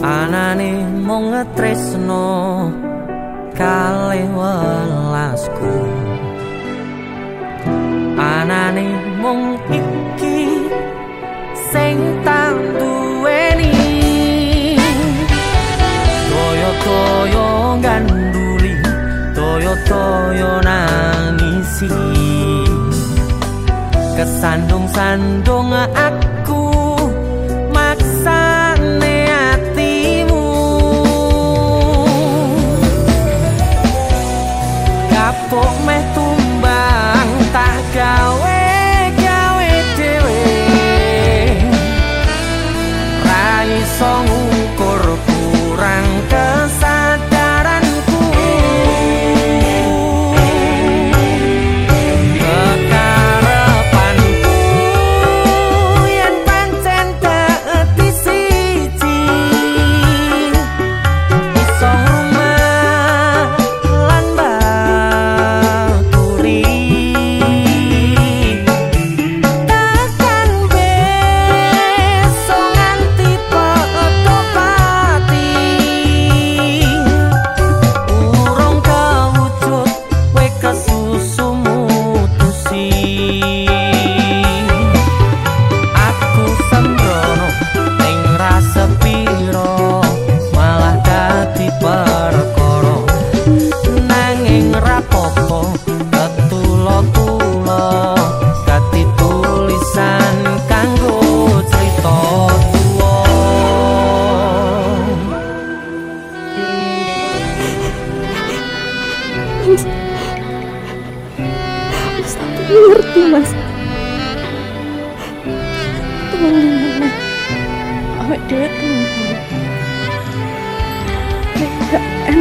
Anane mung tresno kalih welasku. Anane mung iki sing tang duweni. Toyo toyo ganduli toyo toyo nangisi. Kesandung-sandung aku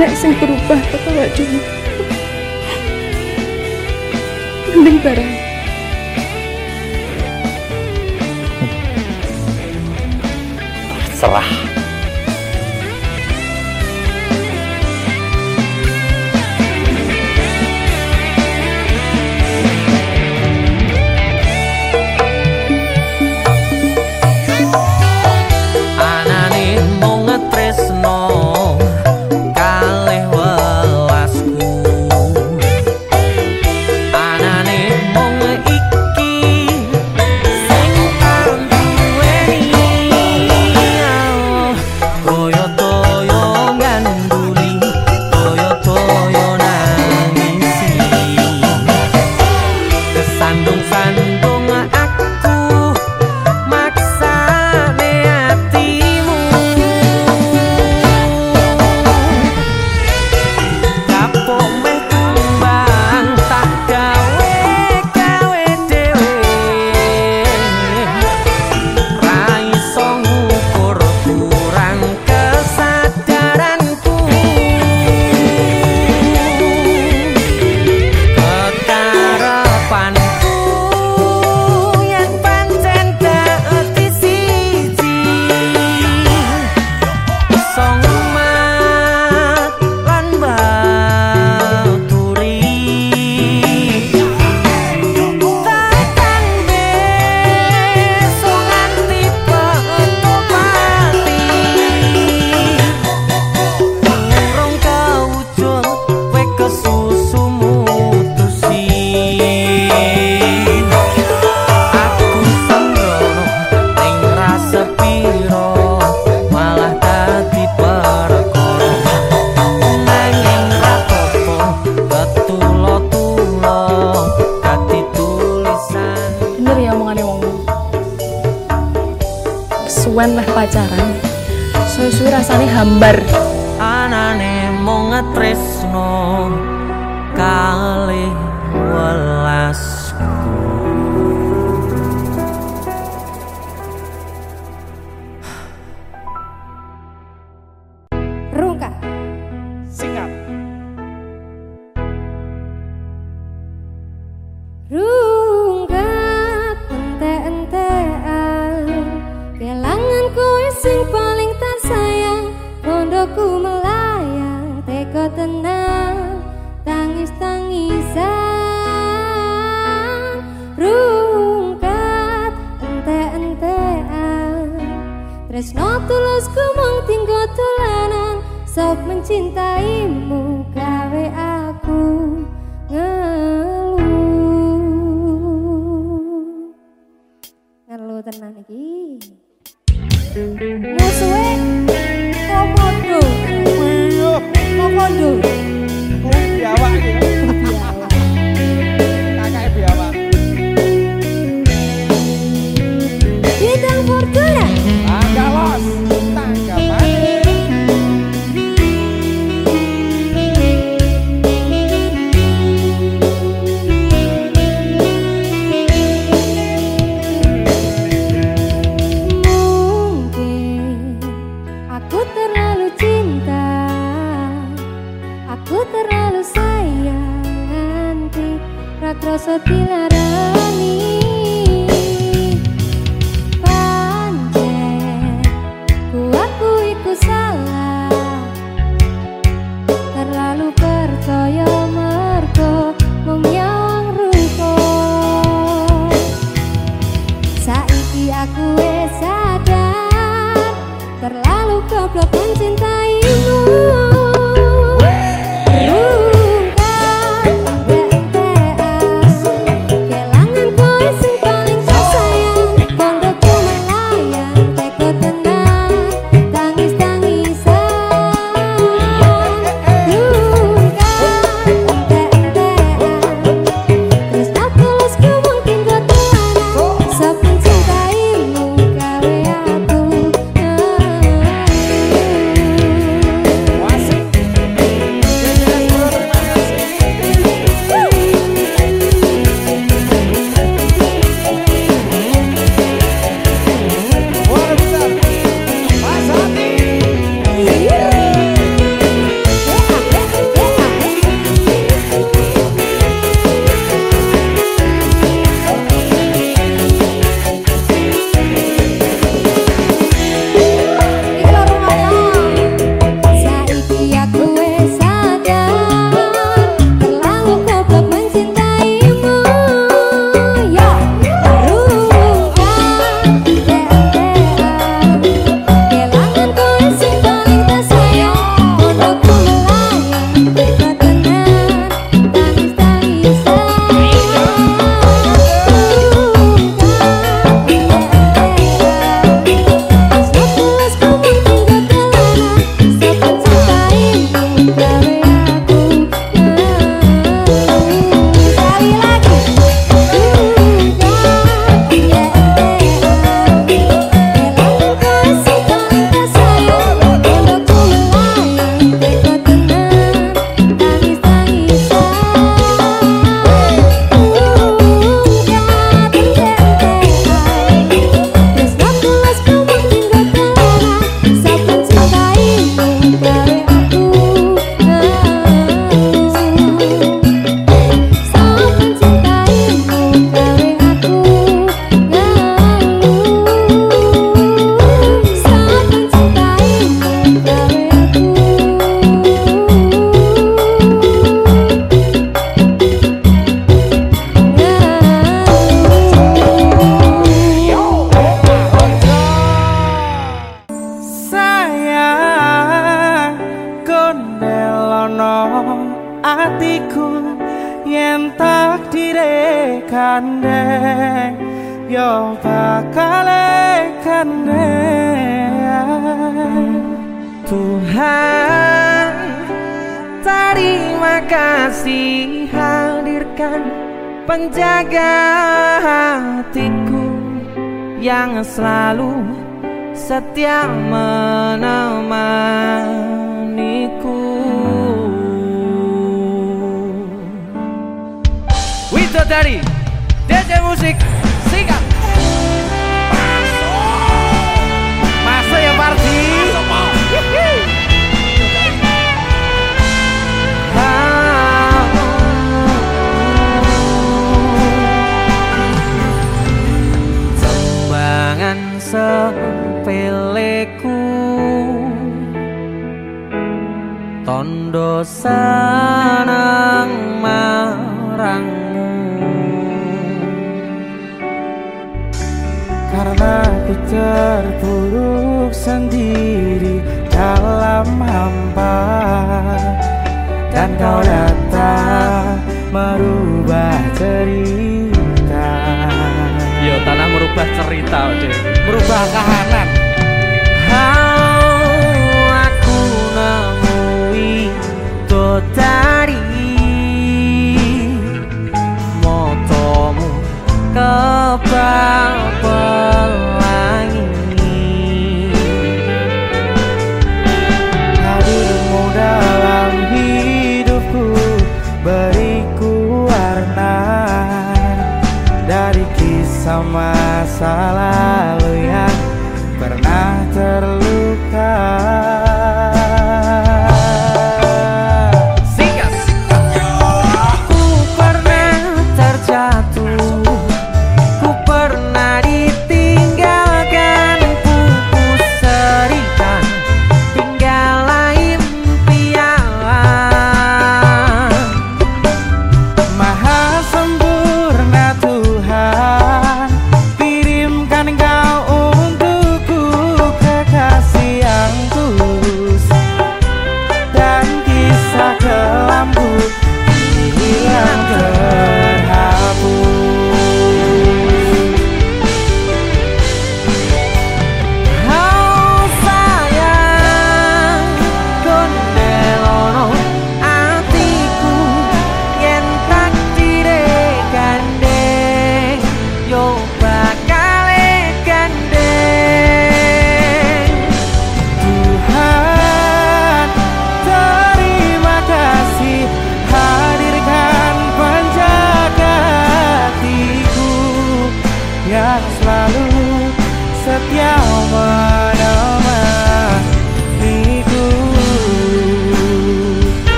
nek sing berubah atau awak dhewe mending barang serah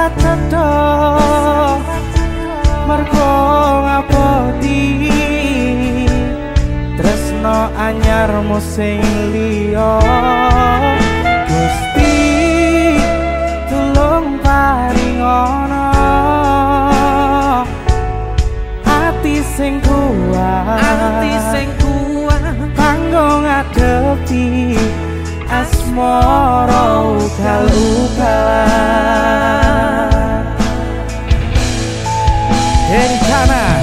ratata Margo ngapa di Tresno anyar sing liya. Gusti tulung paringono Ati sing kuat. Ati sing kuat. Kanggo ngadepi asmara kalu kalah semana.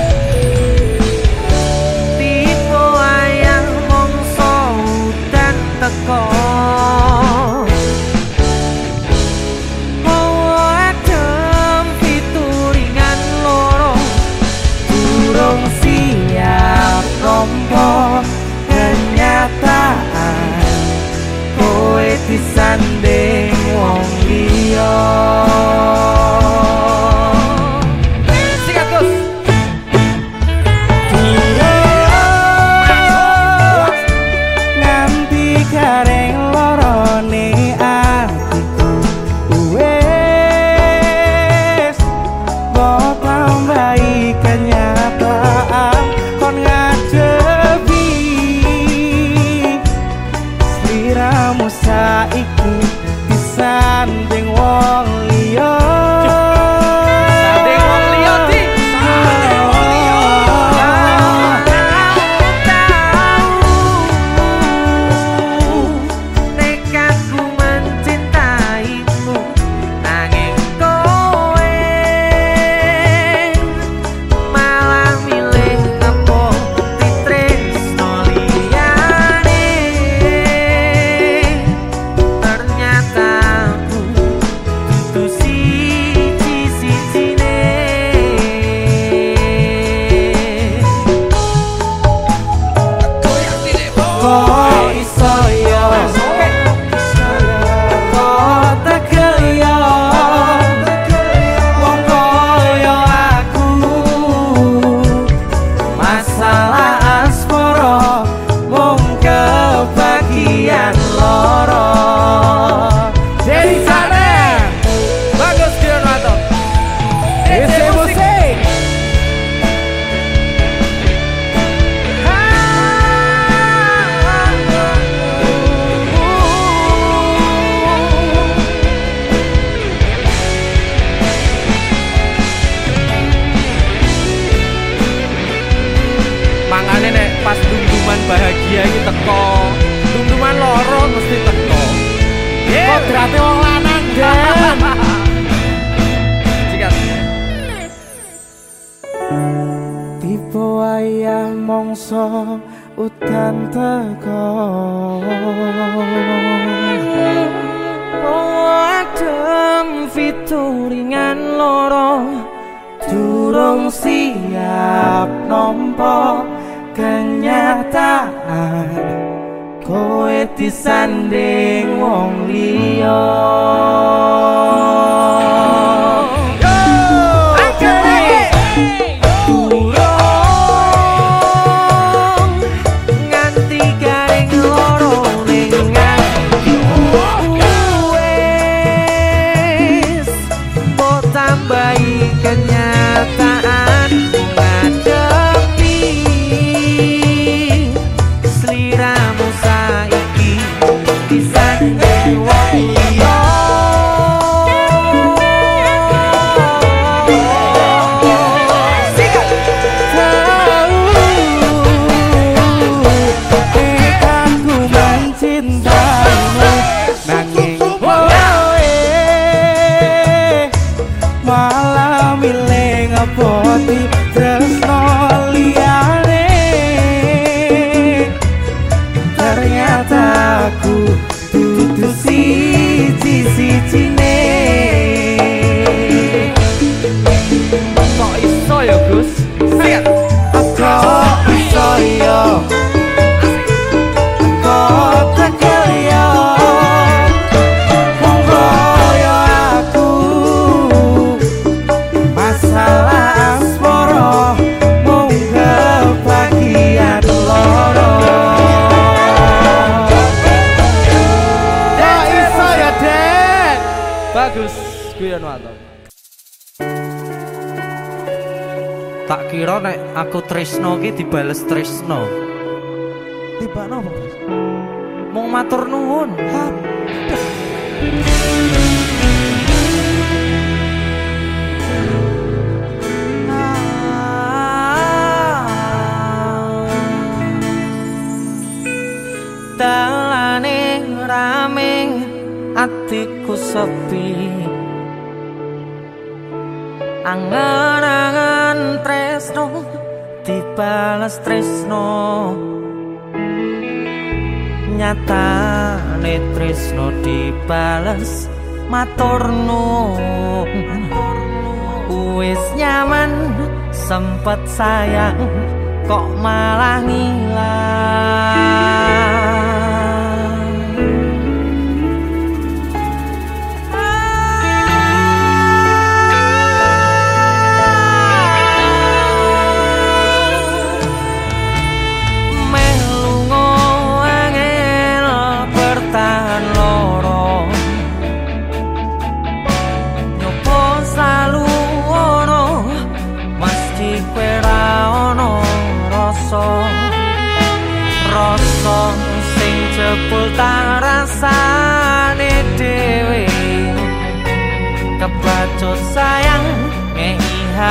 tresno ki dibales tresno. Tiba napa, Pak? males matur wis nyaman sempat sayang kok malah ngin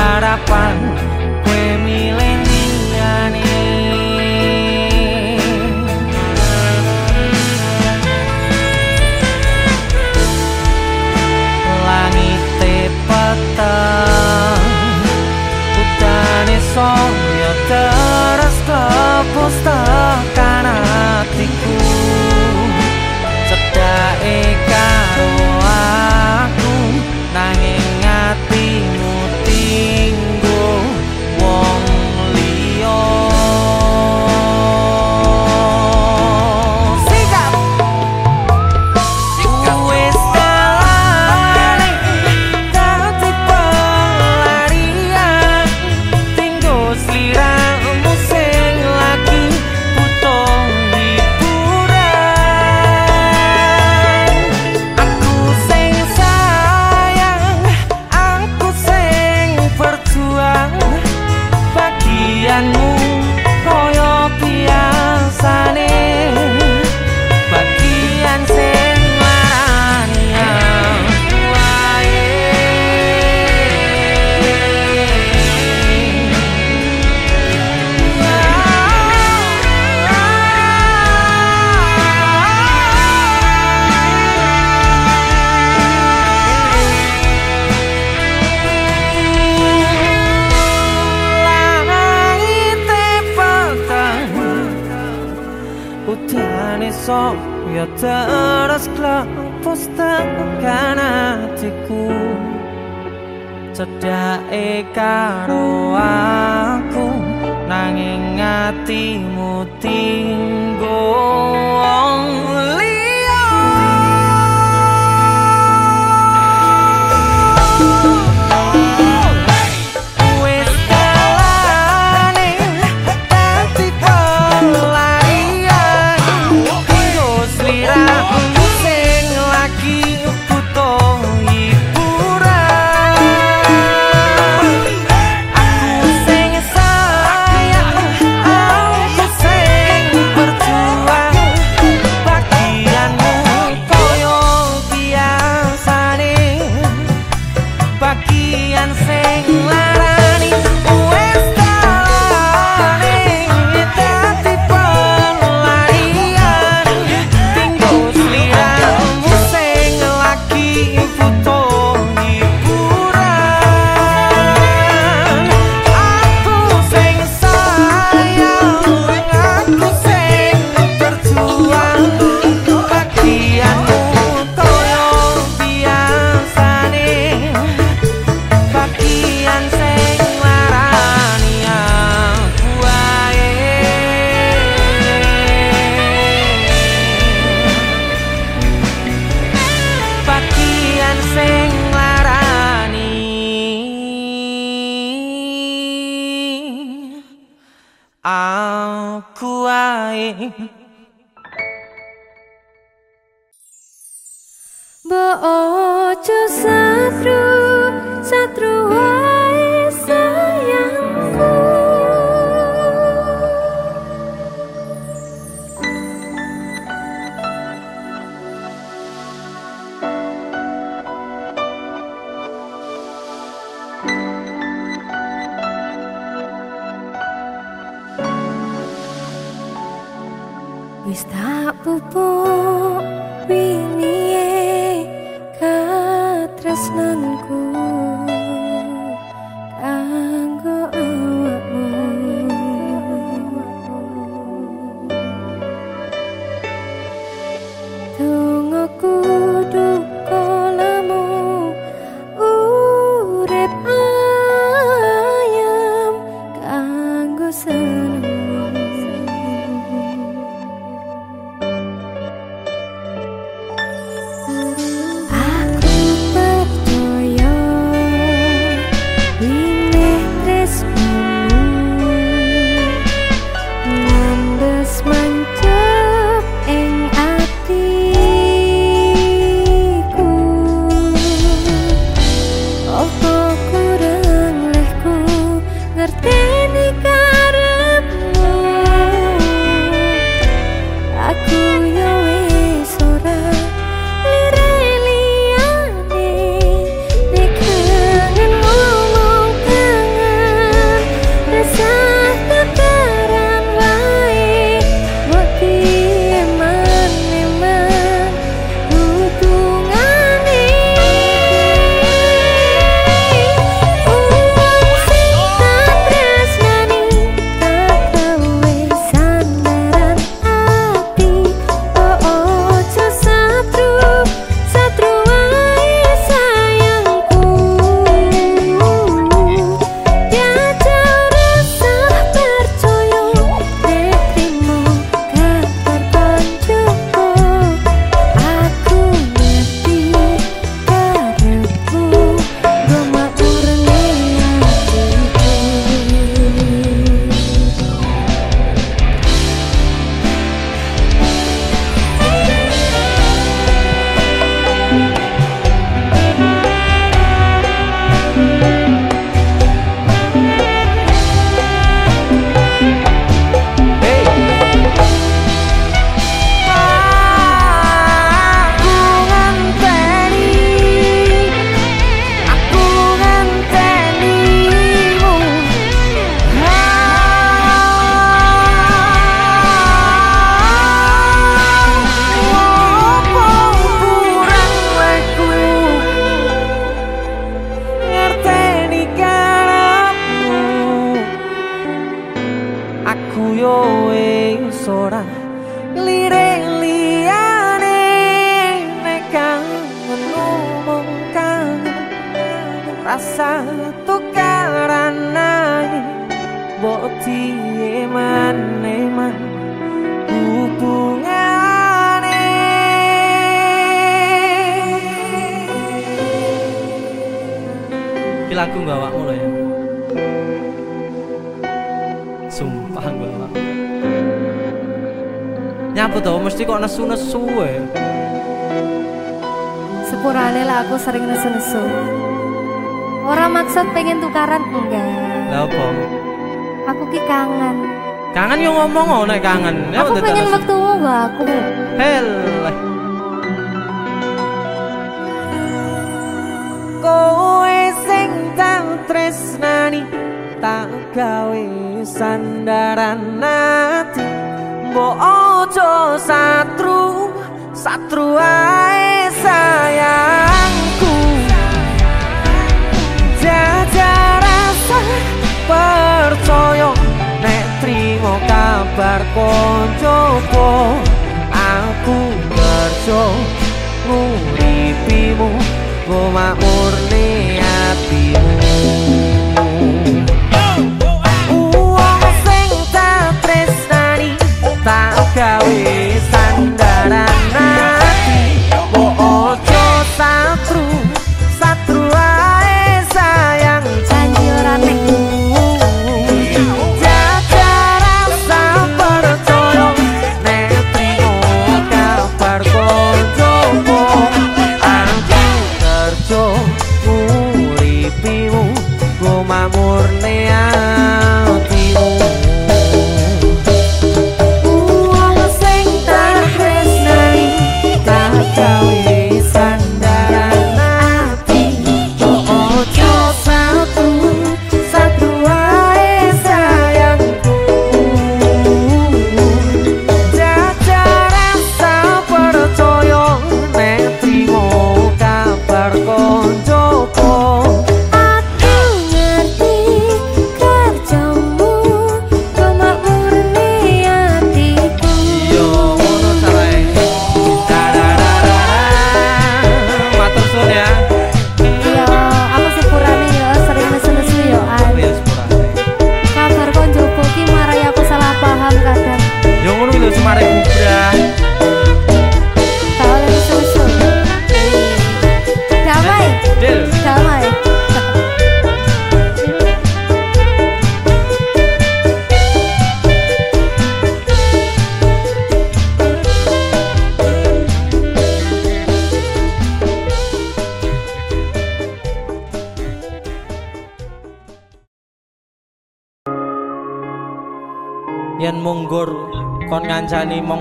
harapan kue milenia nih langit tepata hutan esoknya teras kepustakan hatiku. Cedai e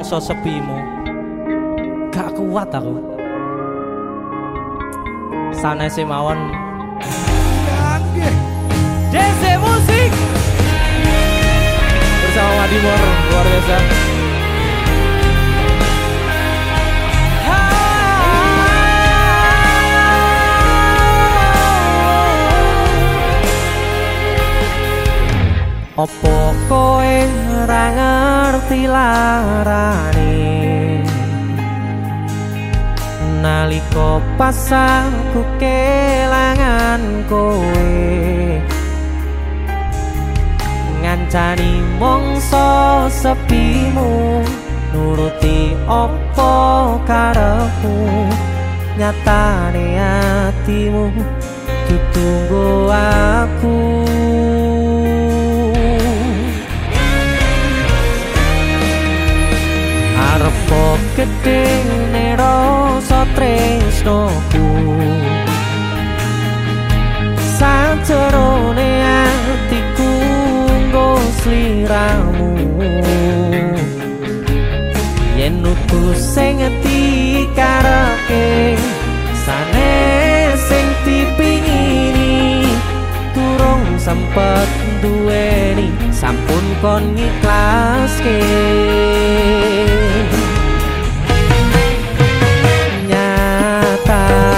mangsa sepimu. Gak kuat aku. Sanese mawon. DC Music bersama Madimor luar biasa. Opo koe ra tilarane nalika pasangku kelangan kowe ngancani mongso sepimu nuruti opo karepmu nyatane atimu ditunggu aku. gedhe nero satresnoku santerone atiku ngosliramu yen nutu sing ati karepe sane sing dipingini durung sempet duweni sampun kon ngiklaske Thank. Bye.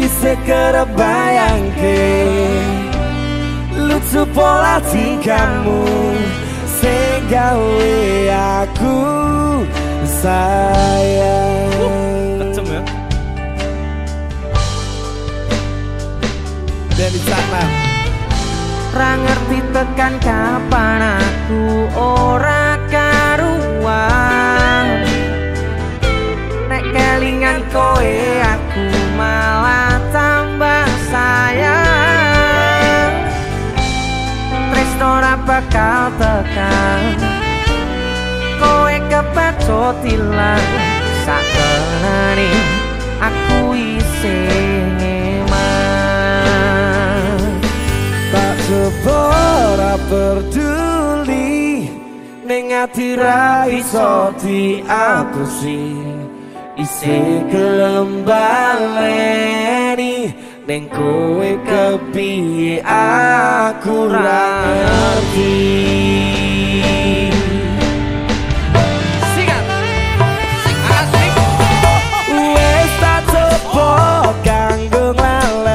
Ise kerep bayangke Lucu pola tingkahmu Sing gawe aku sayang. Kenceng ya. Dan di sana Ra ngerti tekan kapan aku ora karuan. Nek kelingan kowe aku bakal tekan Kowe kepacut ilang. Sakenane aku isih ngeman Tak sebora peduli Ning ati ra iso diapusi Isi gelem baleni Ning kowe kepiye? Aku ra ngerti. Sikat. Asik. Wes tak coba kanggo nglalekno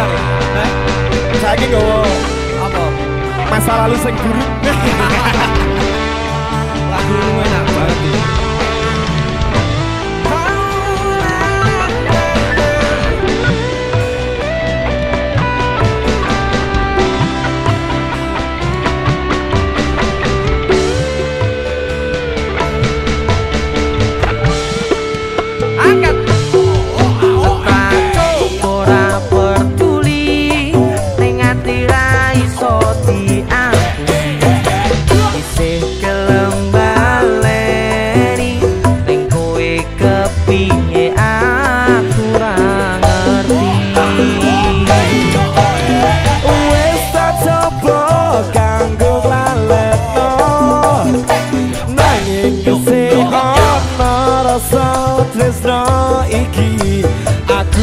kan gitar ya Hah? Saiki Apa? masa lalu sing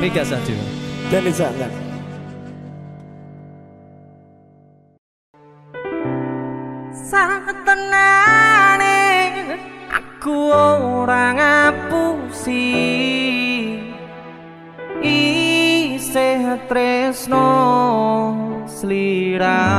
Mega Sadio. Dan Izana. Satenane aku ora ngapusi isih tresno sliramu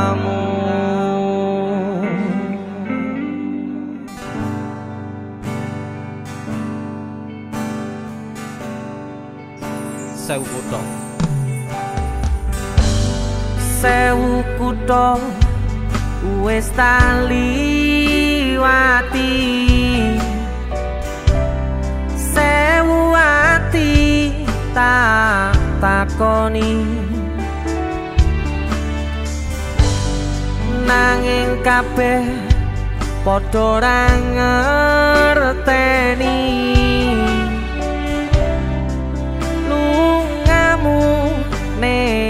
sewu kutho wis taliwati sewu ati tak takoni. Nanging kabeh padha ora ngerteni. Lungamu ning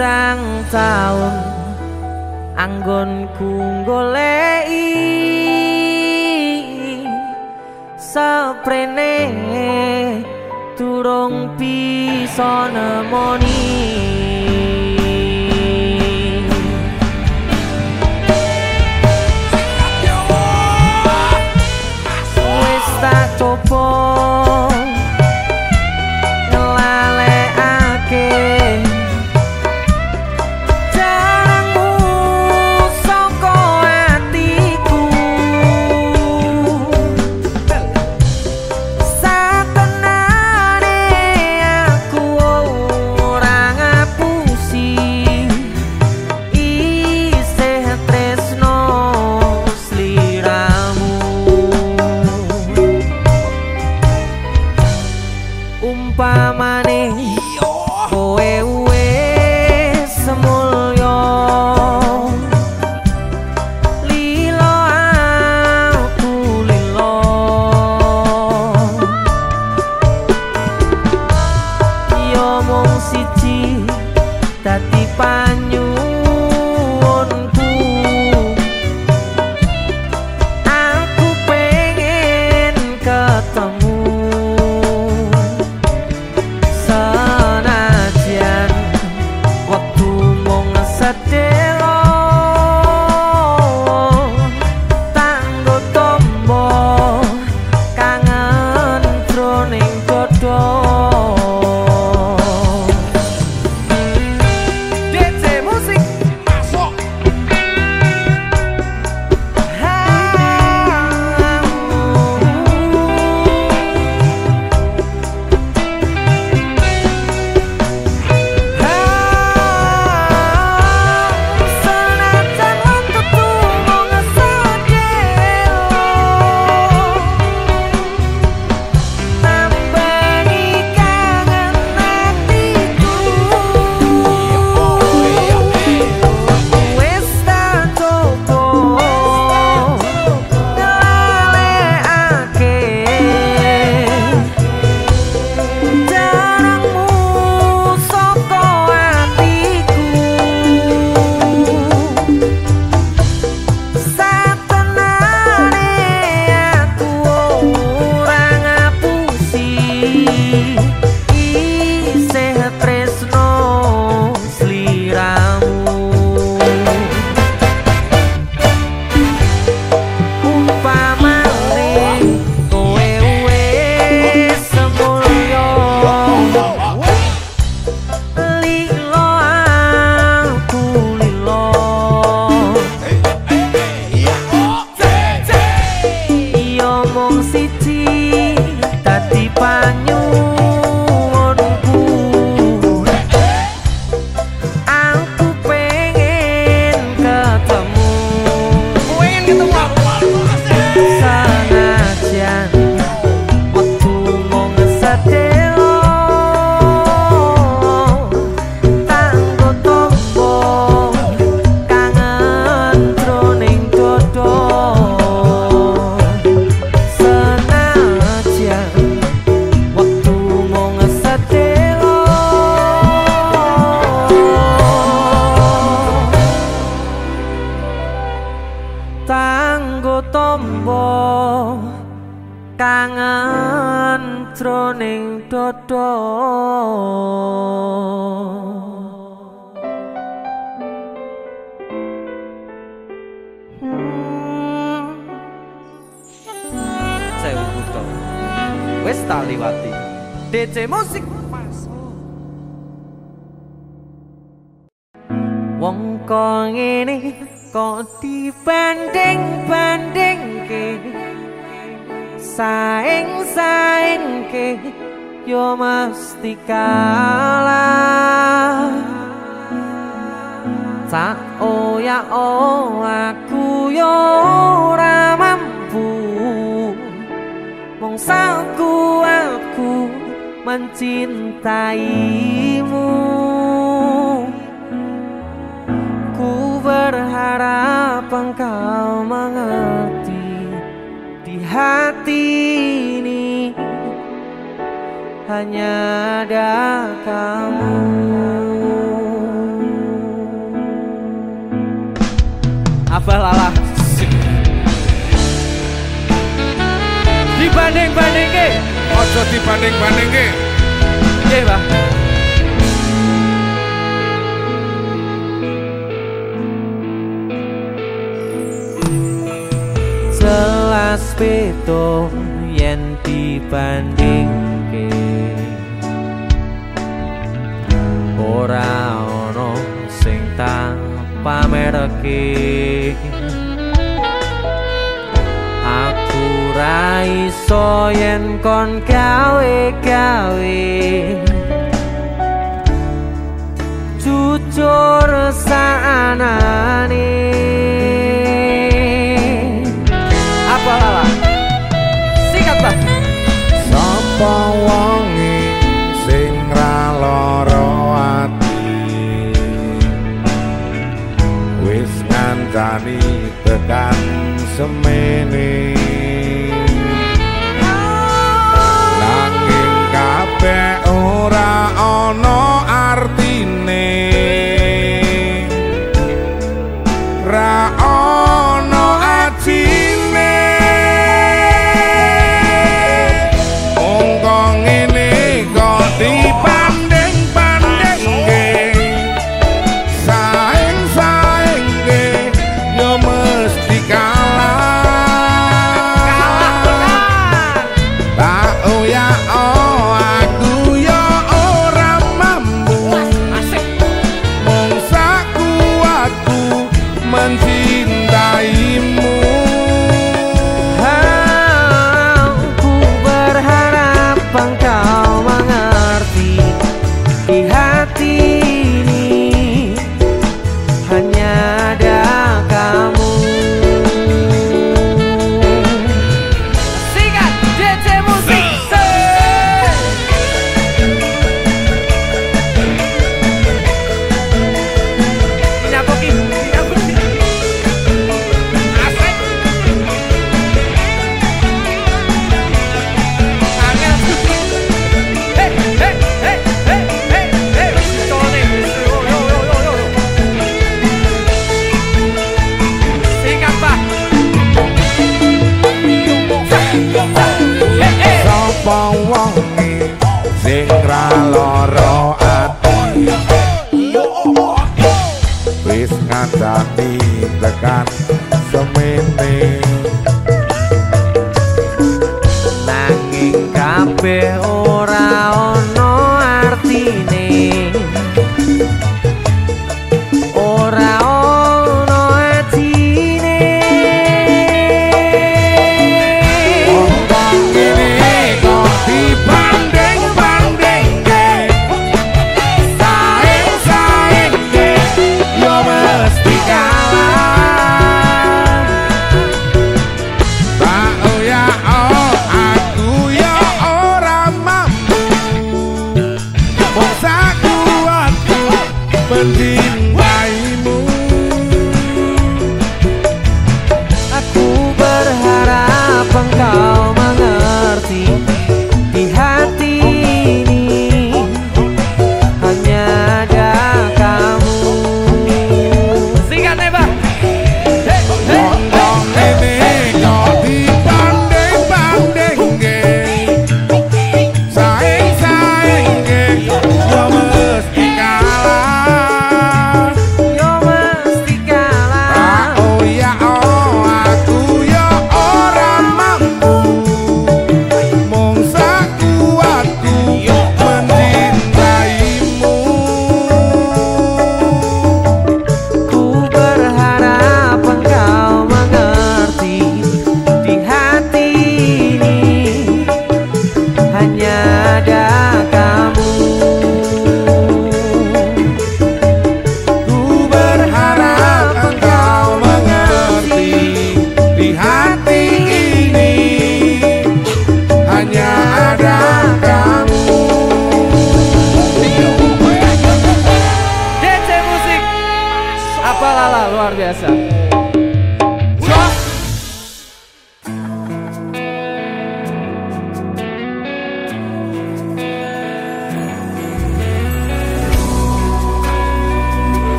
pirang taun anggonku goleki saprene durung bisa nemoni. Wis tak coba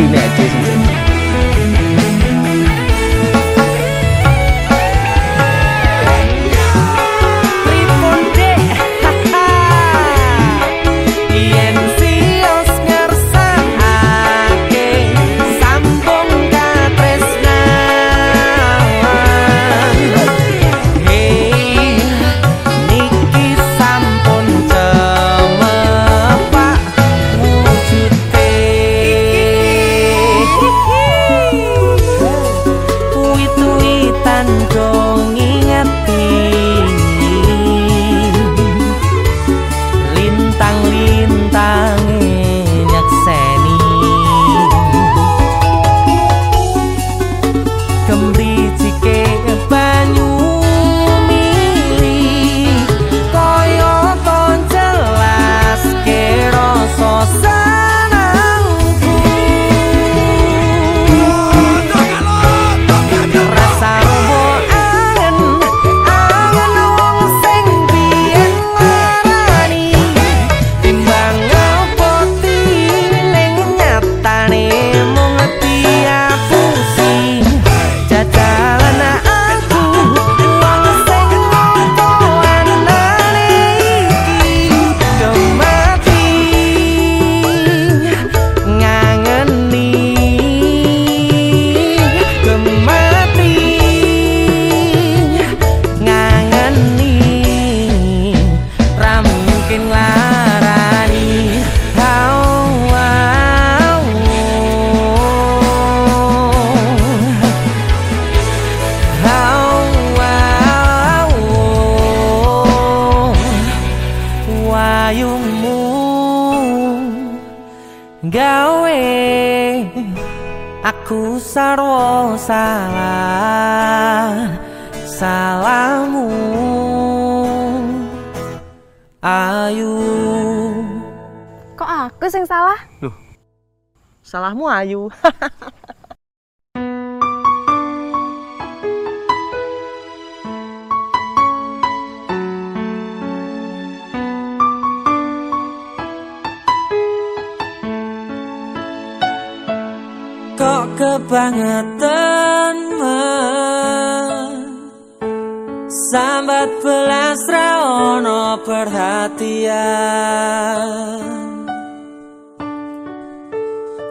That you next, kamu ayu. Kok kebangetan Sambat belas raono perhatian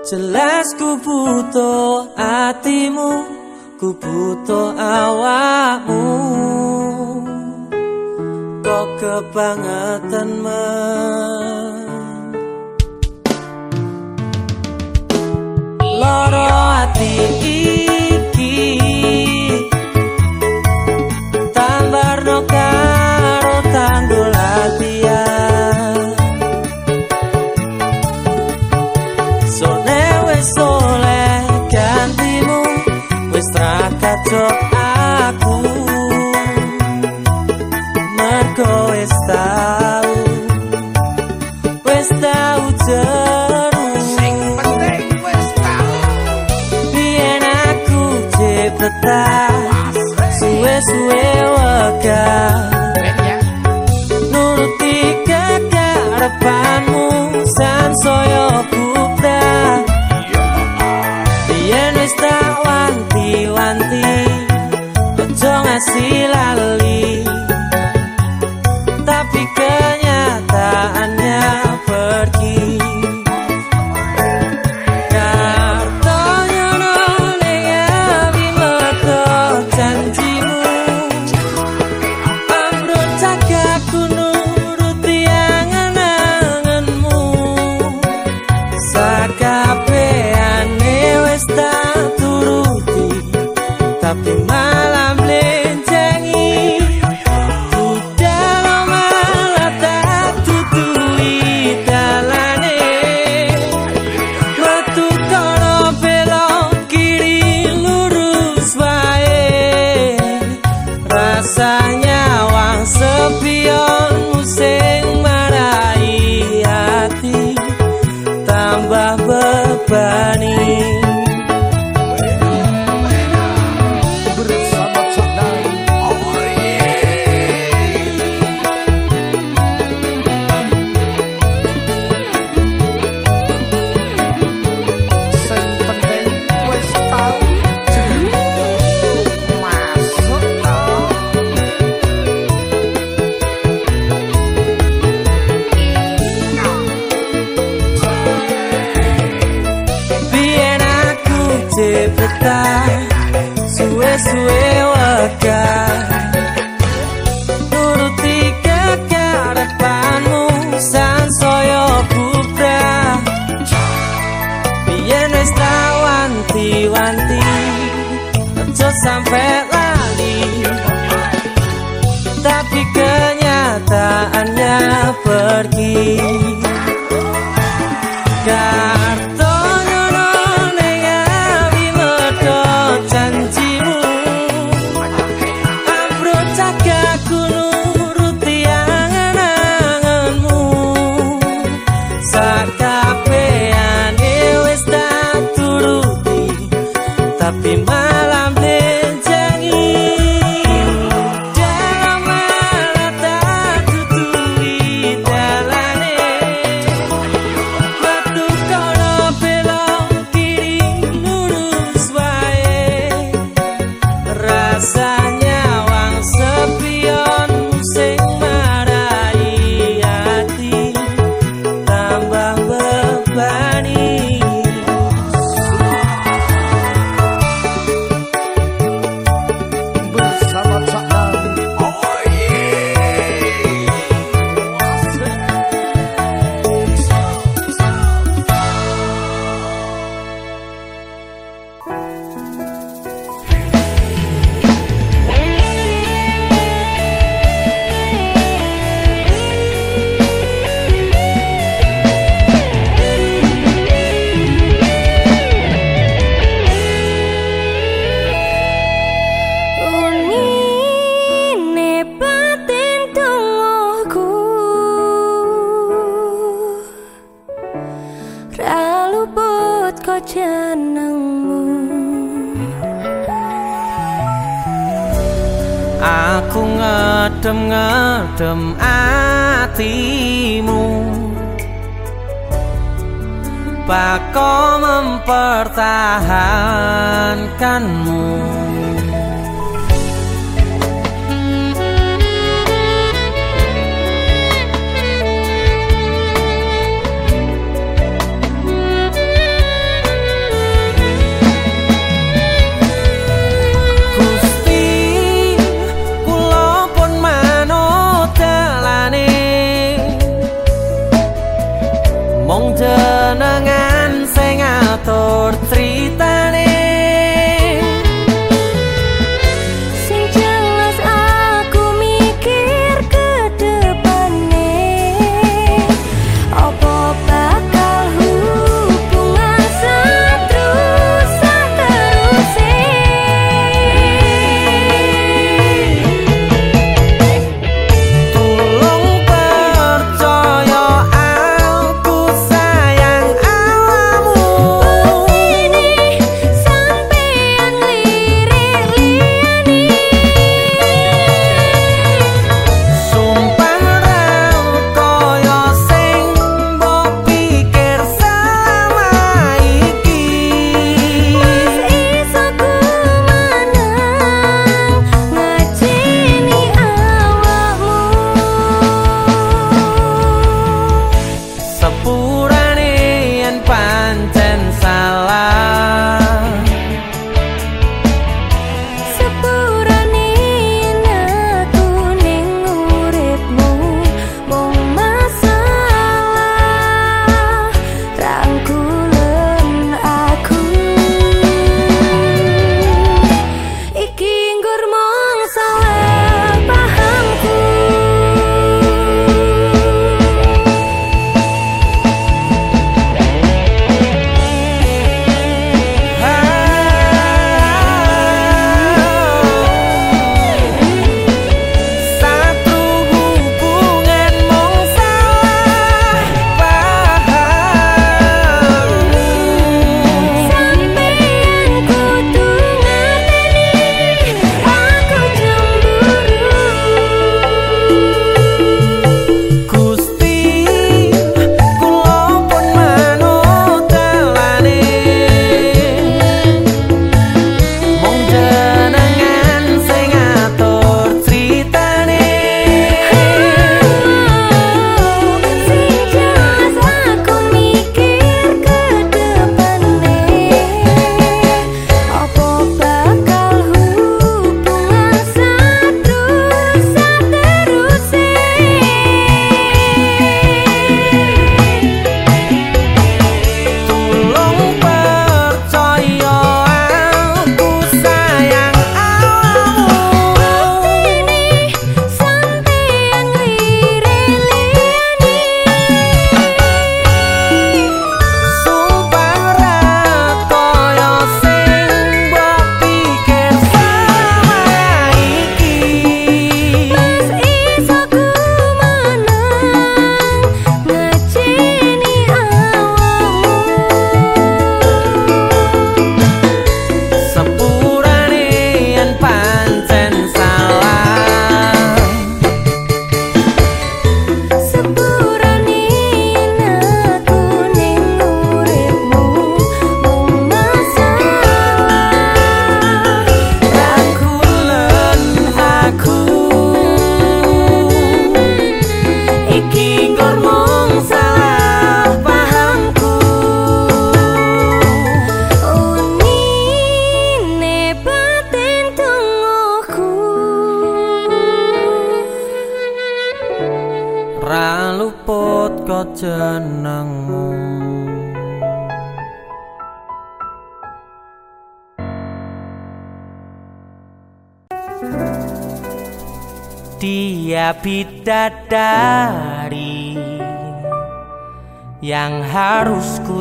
Jelas ku butuh hatimu Ku butuh awakmu. Kok kebangetan men Loro hatimu saya bukta Yen wis tak wanti-wanti Ojo ngasih lali.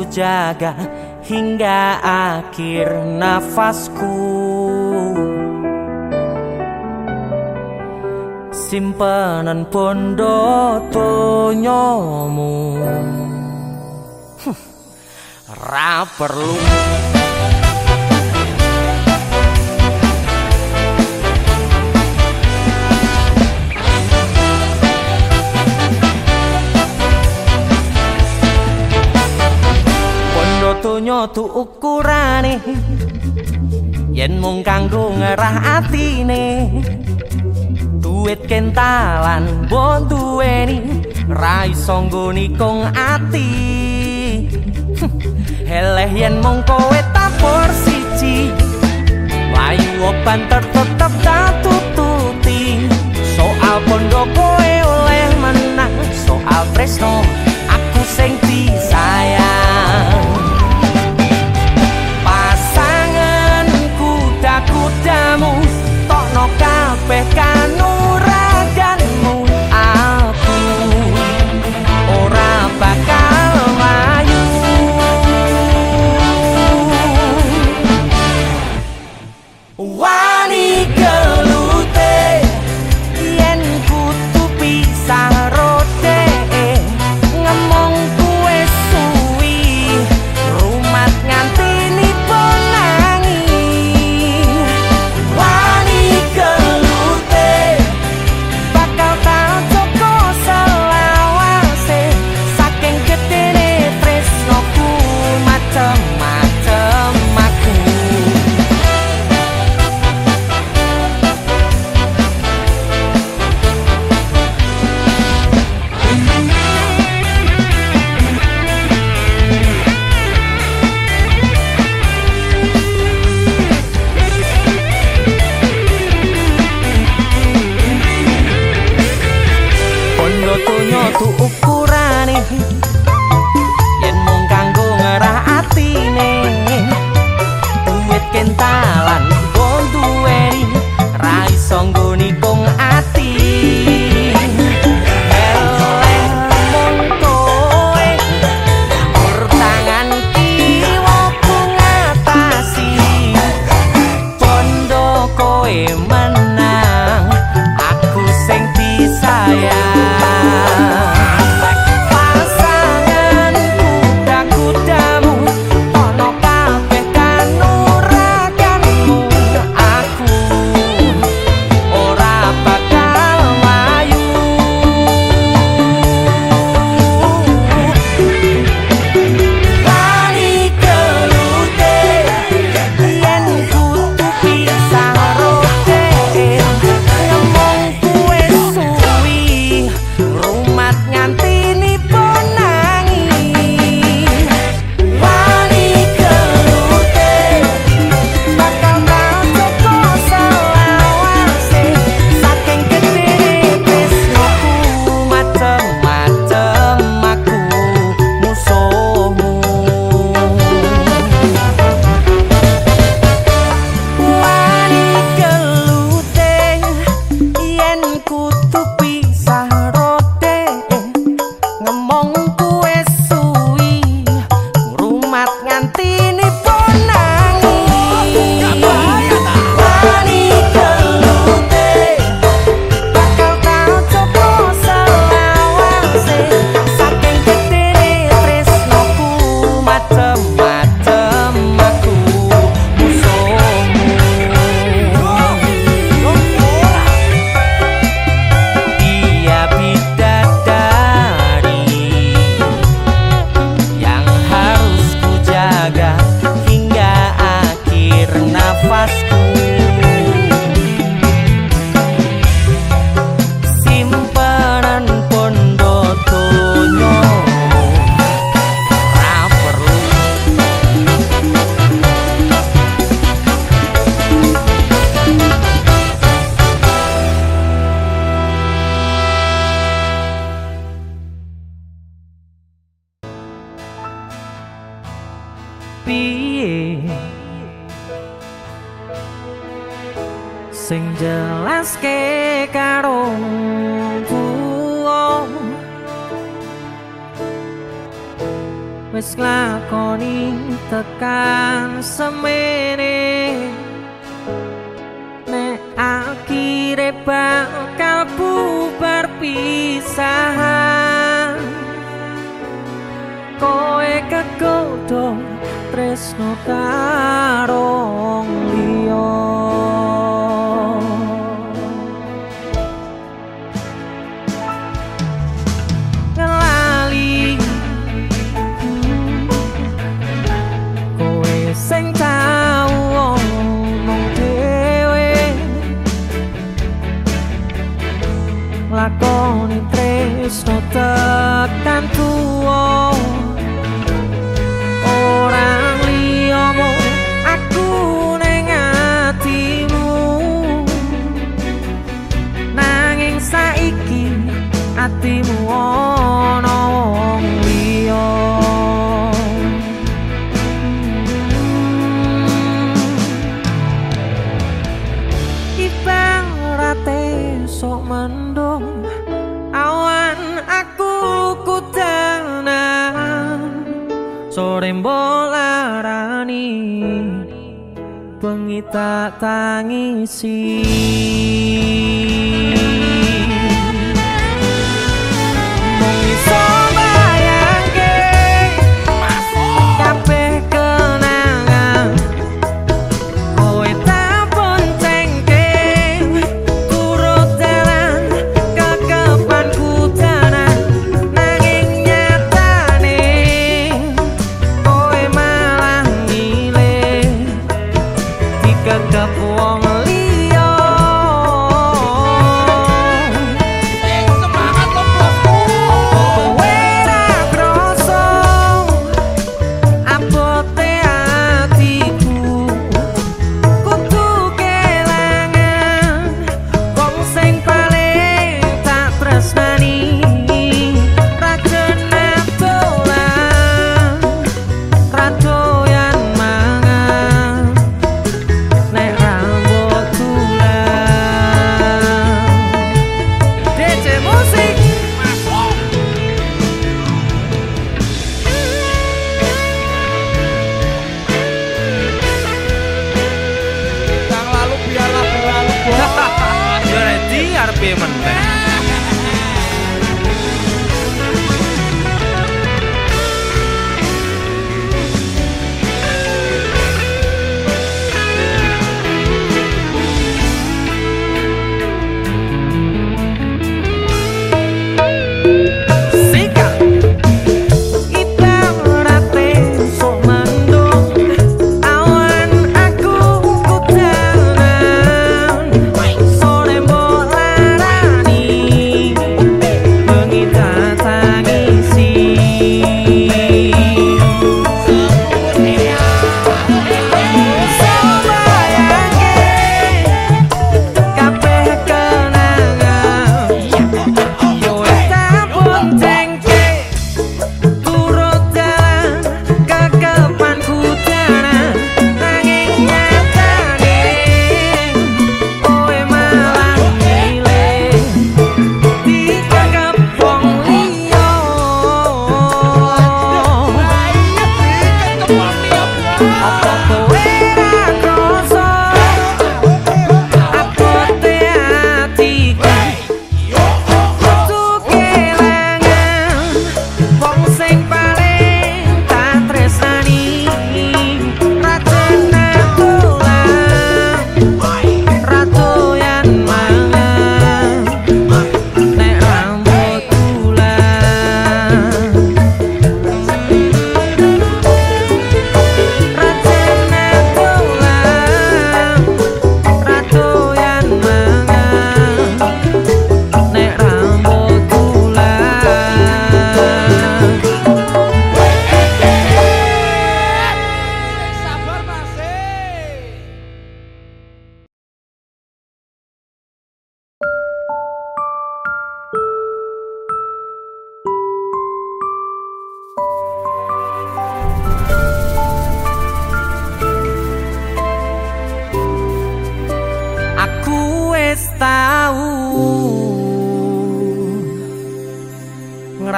jaga hingga akhir nafasku. Simpanan pondoto nyomu. Huh, perlu. kudu ukurane. Yen mung kanggo ngerah atine duit kentalan bon duweni ra iso nggoni kong ati. Heleh yen mung kowe tapor siji layu opan tetep tatututi soal pondok kowe oleh menang soal presno aku sing pecar. atimu ana wong liya. Hmm. Rate sok mendung awan aku kudana sore mbolarani bengi tak tangisi. さ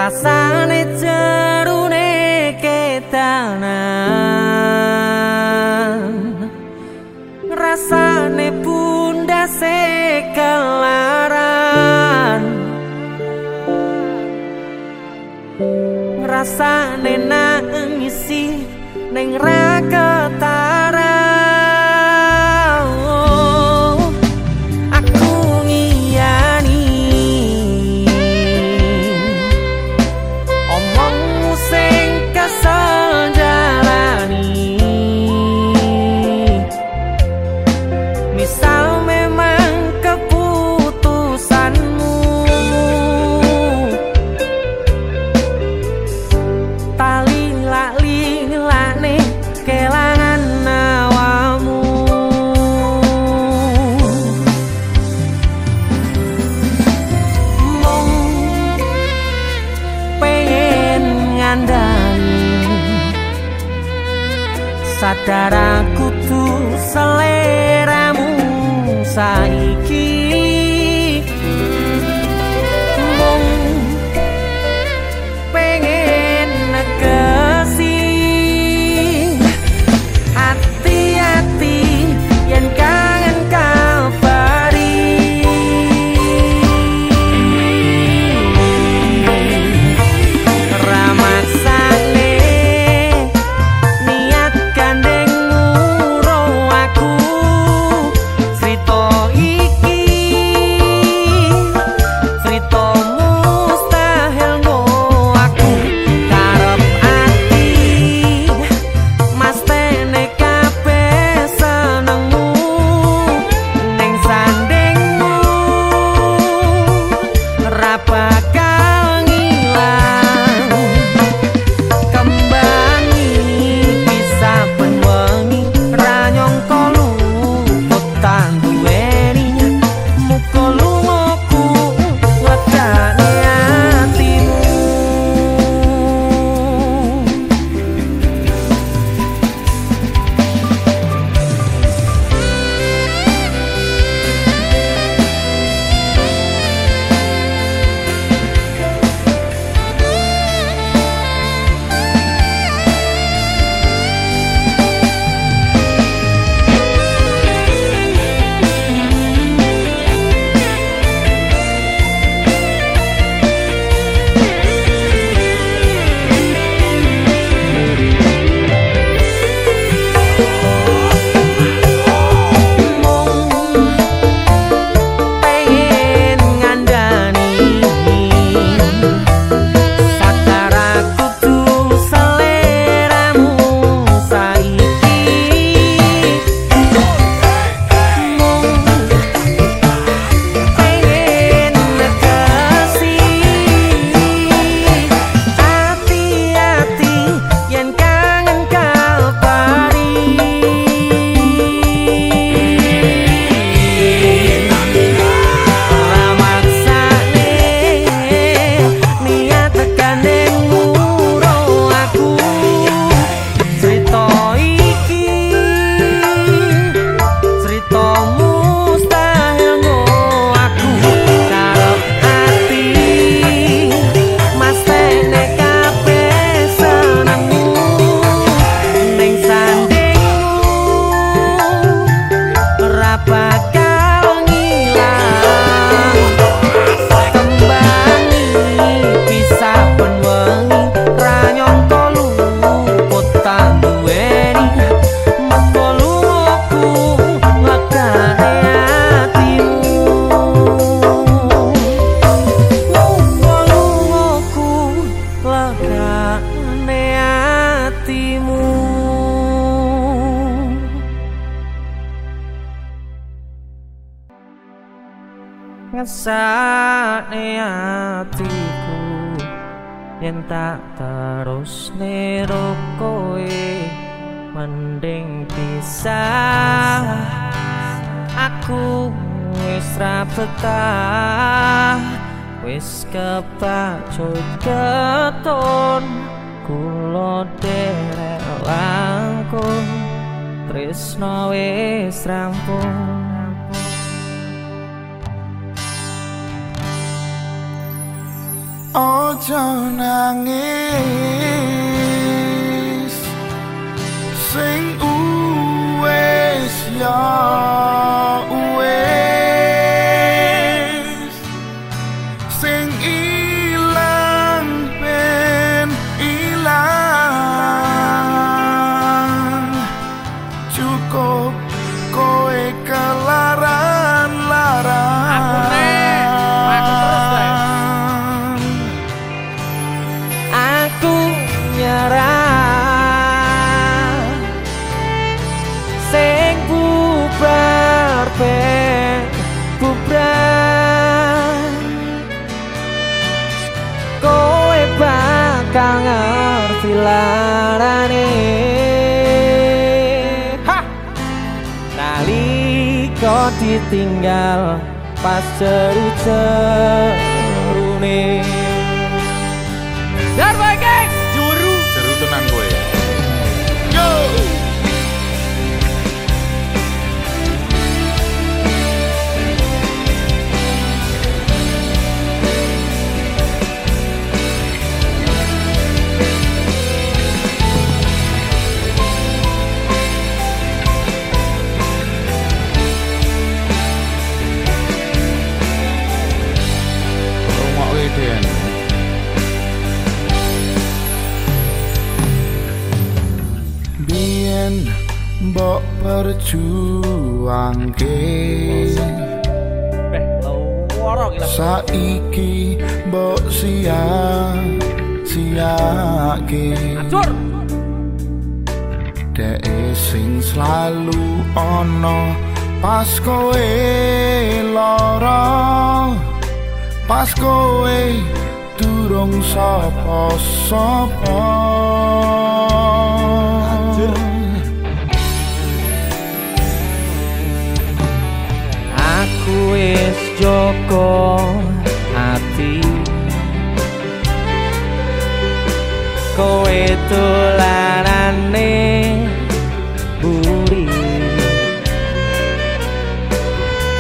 rasane jerune ketanan rasane bunda sekelaran rasane nang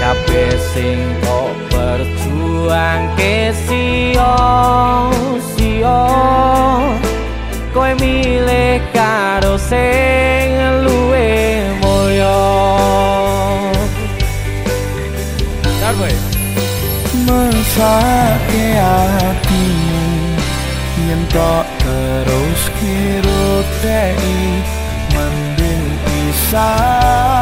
kabeh sing kok berjuang ke sio sio. Koe milih karo sing luwe mulya. Darwe Mensake hati Yang tak terus kirotei Mending pisah.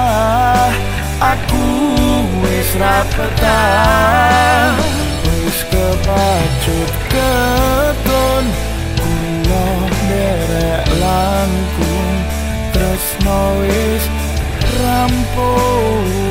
mesra petang Wis kepacut keton Kulo merek langkung. Tresno wis rampung.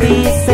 Ati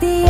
tak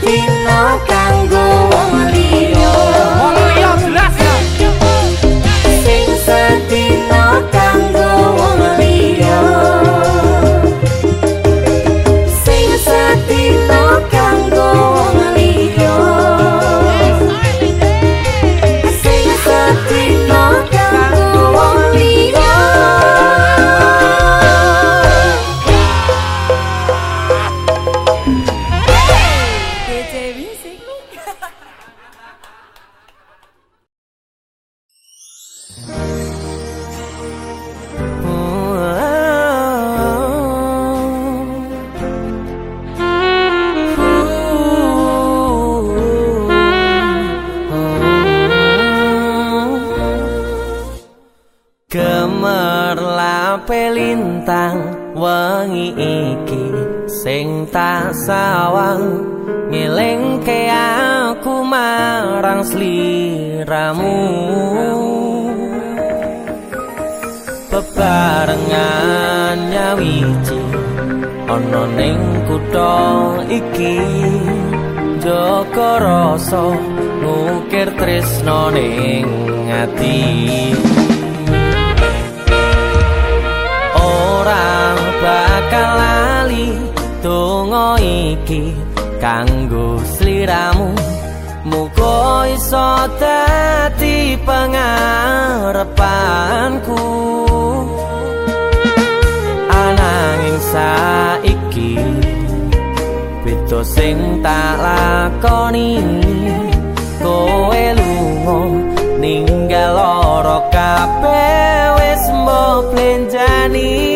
sedina kanggo wong liya dadi pengarepanku ananging saiki beda sing tak lakoni. Kowe lunga ninggal loro kabeh wis mbok plenjani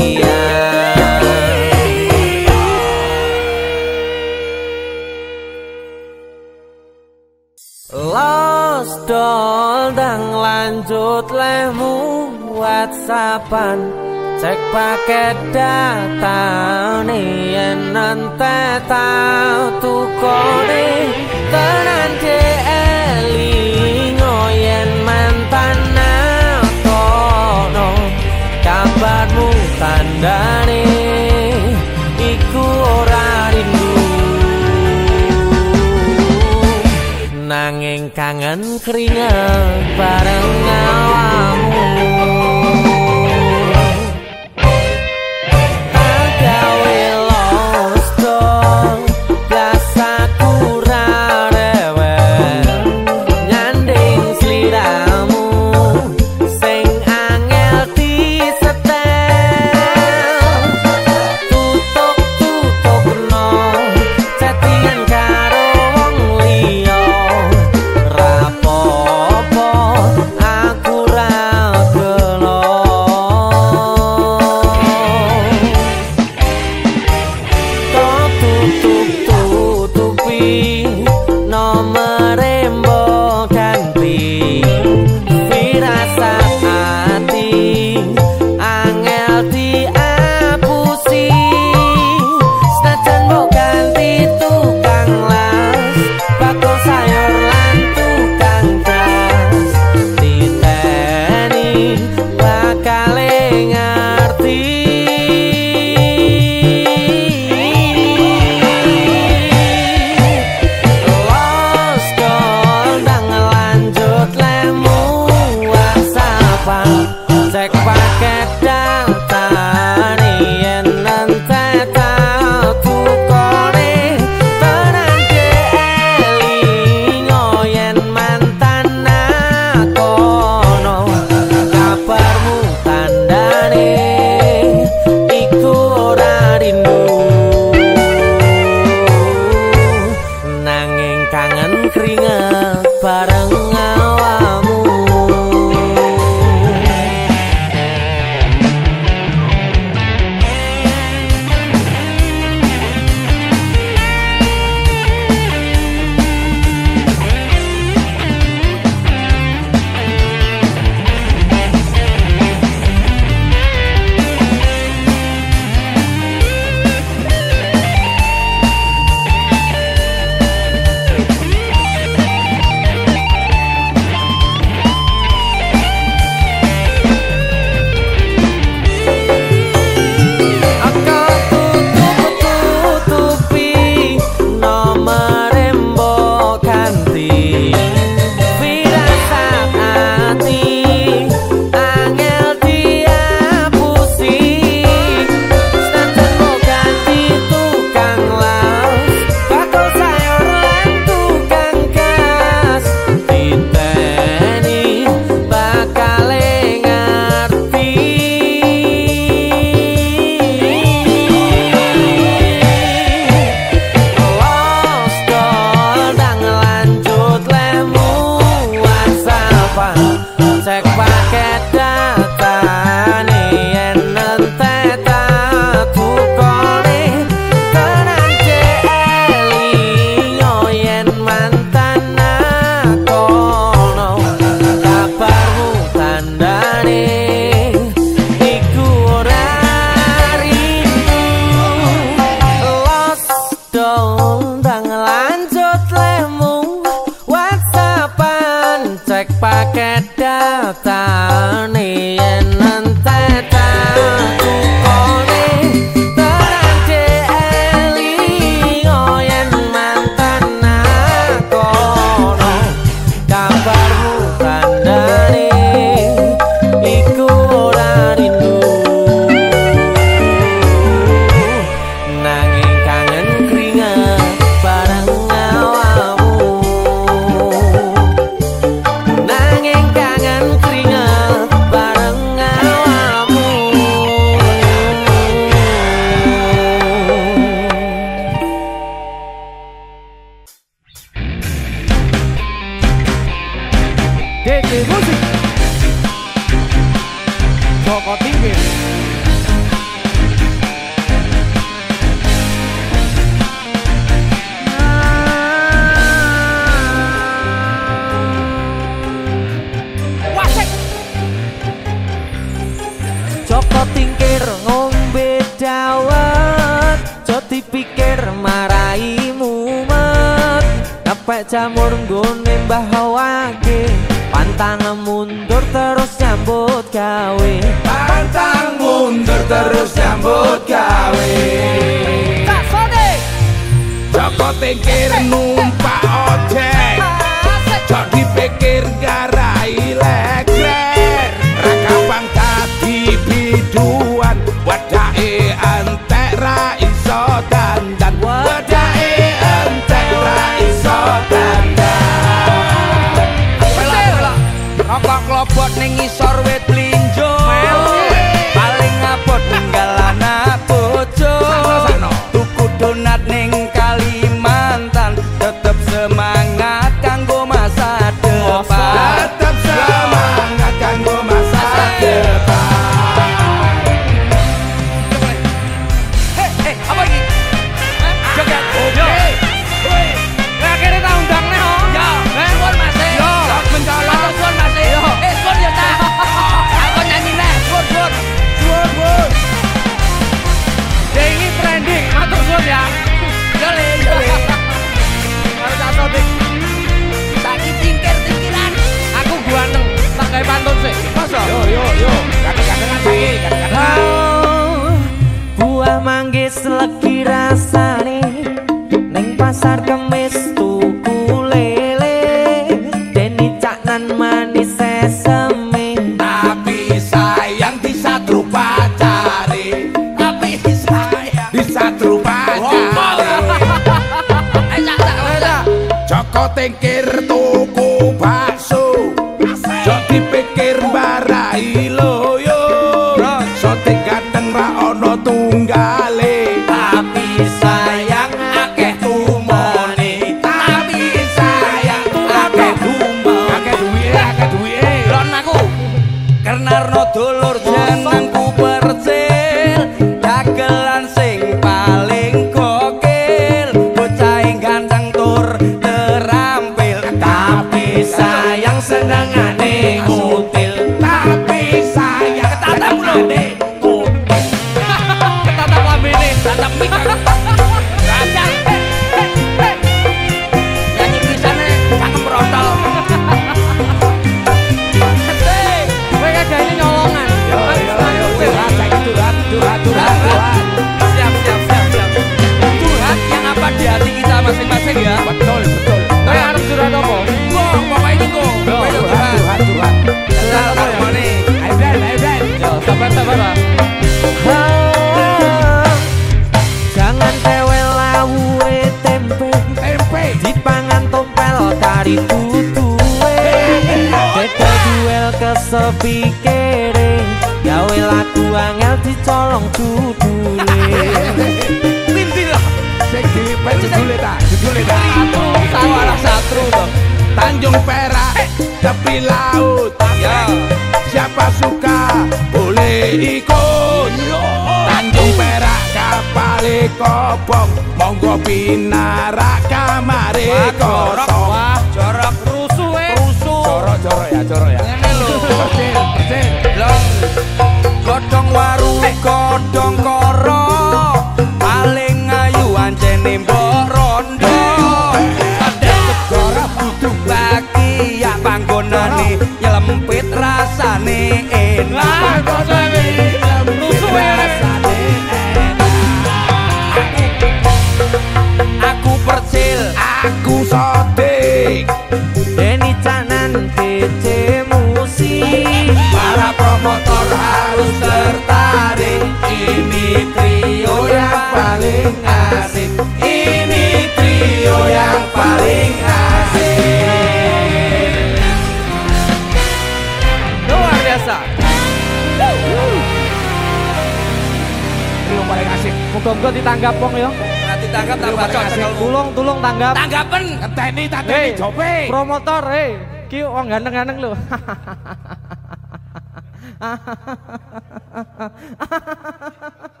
Tonggo ditanggap pong yo. Ya. Nah, ditanggap tak baca Tulung tulung tanggap. Tanggapen enteni tanteni jope. Promotor eh ki wong ganeng-ganeng lho.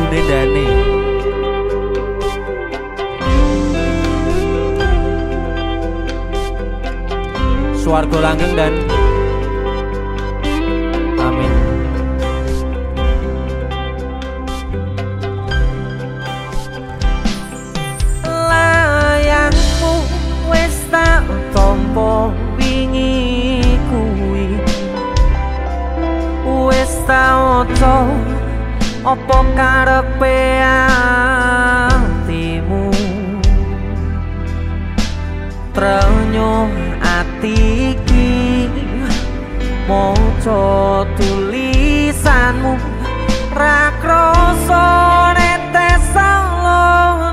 Lagu Dani Suarga langgeng dan Amin. Layangmu wis tak tompo wingi kuwi. Wis tau apa karepe atimu? Trenyo ati iki maca tulisanmu. Ra krasa netes salo